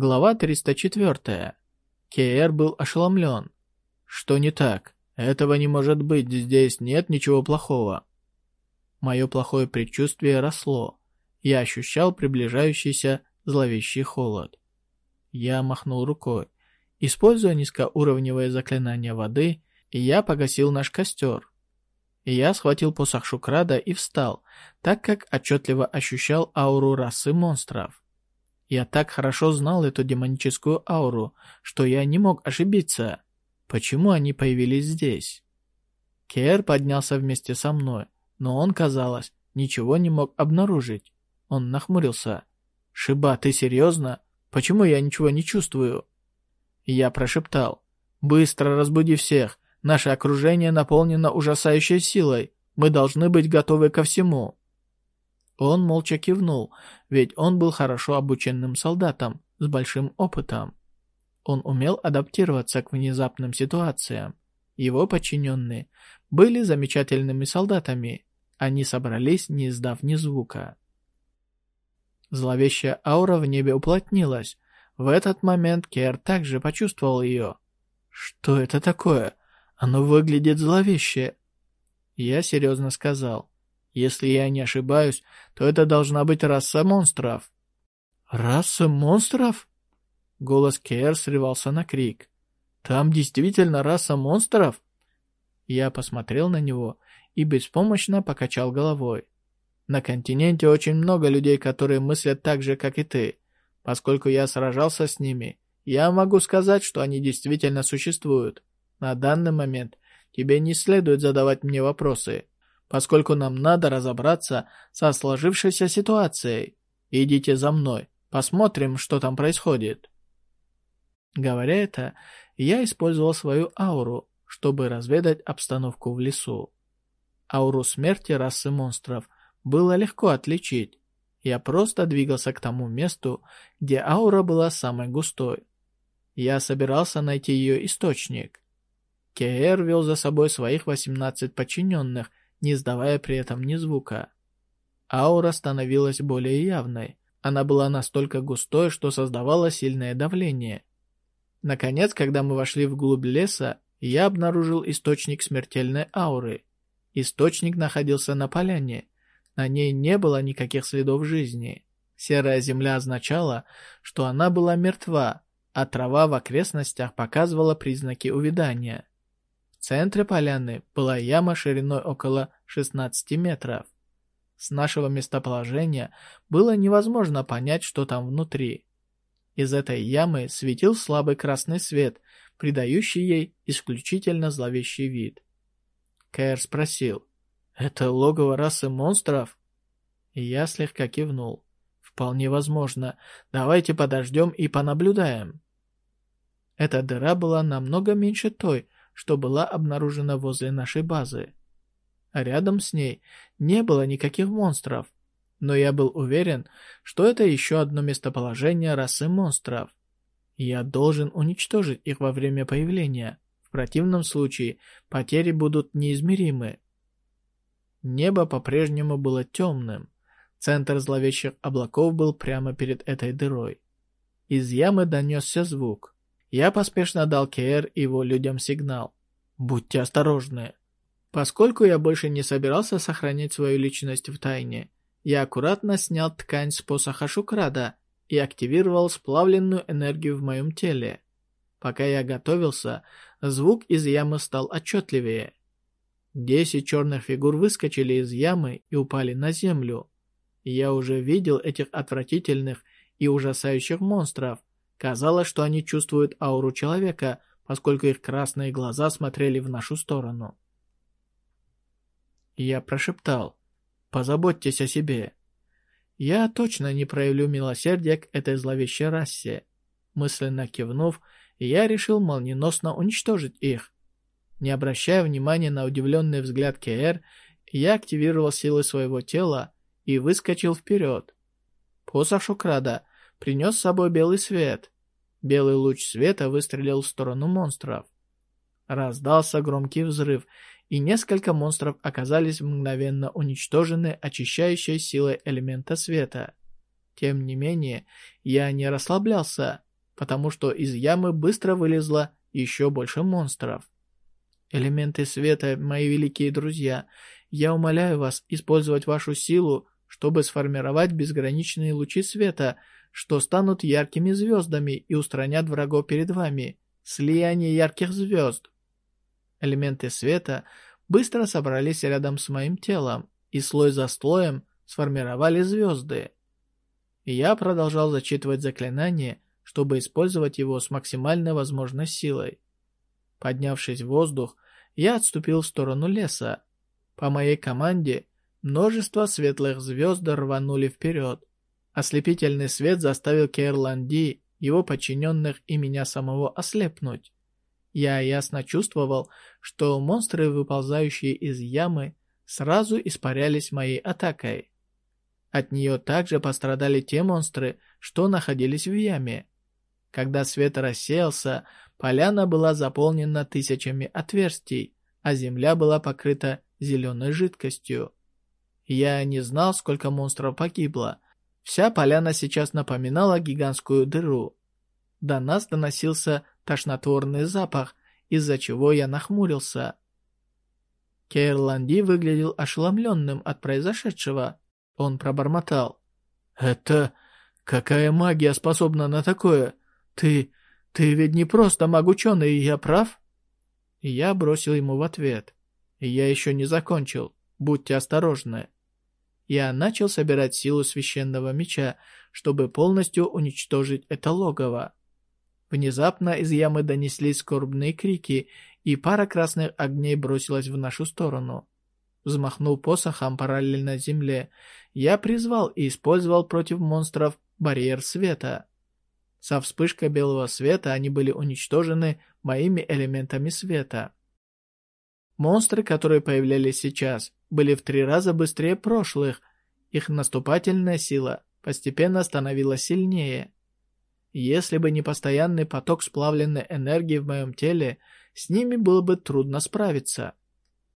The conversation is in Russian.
Глава 304. Кеэр был ошеломлен. Что не так? Этого не может быть, здесь нет ничего плохого. Мое плохое предчувствие росло. Я ощущал приближающийся зловещий холод. Я махнул рукой. Используя низкоуровневое заклинание воды, я погасил наш костер. Я схватил посох Шукрада и встал, так как отчетливо ощущал ауру расы монстров. Я так хорошо знал эту демоническую ауру, что я не мог ошибиться. Почему они появились здесь? Кер поднялся вместе со мной, но он, казалось, ничего не мог обнаружить. Он нахмурился. «Шиба, ты серьезно? Почему я ничего не чувствую?» Я прошептал. «Быстро разбуди всех. Наше окружение наполнено ужасающей силой. Мы должны быть готовы ко всему». Он молча кивнул, ведь он был хорошо обученным солдатом с большим опытом. Он умел адаптироваться к внезапным ситуациям. Его подчиненные были замечательными солдатами. Они собрались, не издав ни звука. Зловещая аура в небе уплотнилась. В этот момент Кер также почувствовал ее. «Что это такое? Оно выглядит зловеще!» Я серьезно сказал. Если я не ошибаюсь, то это должна быть раса монстров. Раса монстров? Голос Кер срывался на крик. Там действительно раса монстров? Я посмотрел на него и беспомощно покачал головой. На континенте очень много людей, которые мыслят так же, как и ты. Поскольку я сражался с ними, я могу сказать, что они действительно существуют. На данный момент тебе не следует задавать мне вопросы поскольку нам надо разобраться со сложившейся ситуацией. Идите за мной, посмотрим, что там происходит». Говоря это, я использовал свою ауру, чтобы разведать обстановку в лесу. Ауру смерти расы монстров было легко отличить. Я просто двигался к тому месту, где аура была самой густой. Я собирался найти ее источник. Кеэр вел за собой своих 18 подчиненных не издавая при этом ни звука. Аура становилась более явной. Она была настолько густой, что создавала сильное давление. Наконец, когда мы вошли вглубь леса, я обнаружил источник смертельной ауры. Источник находился на поляне. На ней не было никаких следов жизни. Серая земля означала, что она была мертва, а трава в окрестностях показывала признаки увядания. В центре поляны была яма шириной около 16 метров. С нашего местоположения было невозможно понять, что там внутри. Из этой ямы светил слабый красный свет, придающий ей исключительно зловещий вид. Кэр спросил, «Это логово расы монстров?» И я слегка кивнул. «Вполне возможно. Давайте подождем и понаблюдаем». Эта дыра была намного меньше той, что была обнаружена возле нашей базы. А рядом с ней не было никаких монстров, но я был уверен, что это еще одно местоположение расы монстров. Я должен уничтожить их во время появления. В противном случае потери будут неизмеримы. Небо по-прежнему было темным. Центр зловещих облаков был прямо перед этой дырой. Из ямы донесся звук. Я поспешно дал Кеэр и его людям сигнал. «Будьте осторожны». Поскольку я больше не собирался сохранять свою личность в тайне, я аккуратно снял ткань с посоха Шукрада и активировал сплавленную энергию в моем теле. Пока я готовился, звук из ямы стал отчетливее. Десять черных фигур выскочили из ямы и упали на землю. Я уже видел этих отвратительных и ужасающих монстров, Казалось, что они чувствуют ауру человека, поскольку их красные глаза смотрели в нашу сторону. Я прошептал, «Позаботьтесь о себе». Я точно не проявлю милосердия к этой зловещей расе. Мысленно кивнув, я решил молниеносно уничтожить их. Не обращая внимания на удивленный взгляд КР, я активировал силы своего тела и выскочил вперед. Посох Шукрада принес с собой белый свет. Белый луч света выстрелил в сторону монстров. Раздался громкий взрыв, и несколько монстров оказались мгновенно уничтожены очищающей силой элемента света. Тем не менее, я не расслаблялся. потому что из ямы быстро вылезло еще больше монстров. Элементы света, мои великие друзья, я умоляю вас использовать вашу силу, чтобы сформировать безграничные лучи света, что станут яркими звездами и устранят врагов перед вами. Слияние ярких звезд. Элементы света быстро собрались рядом с моим телом, и слой за слоем сформировали звезды. Я продолжал зачитывать заклинание, чтобы использовать его с максимальной возможной силой. Поднявшись в воздух, я отступил в сторону леса. По моей команде множество светлых звезд рванули вперед. Ослепительный свет заставил Кейрланди, его подчиненных и меня самого ослепнуть. Я ясно чувствовал, что монстры, выползающие из ямы, сразу испарялись моей атакой. От нее также пострадали те монстры, что находились в яме. Когда свет рассеялся, поляна была заполнена тысячами отверстий, а земля была покрыта зеленой жидкостью. Я не знал, сколько монстров погибло. Вся поляна сейчас напоминала гигантскую дыру. До нас доносился тошнотворный запах, из-за чего я нахмурился. Кейрланди выглядел ошеломленным от произошедшего. Он пробормотал. «Это... какая магия способна на такое? Ты... ты ведь не просто маг-ученый, я прав?» Я бросил ему в ответ. «Я еще не закончил. Будьте осторожны». Я начал собирать силу священного меча, чтобы полностью уничтожить это логово. Внезапно из ямы донеслись скорбные крики, и пара красных огней бросилась в нашу сторону. Взмахнув посохом параллельно земле, я призвал и использовал против монстров барьер света. Со вспышкой белого света они были уничтожены моими элементами света. Монстры, которые появлялись сейчас, были в три раза быстрее прошлых. Их наступательная сила постепенно становилась сильнее. Если бы не постоянный поток сплавленной энергии в моем теле, с ними было бы трудно справиться.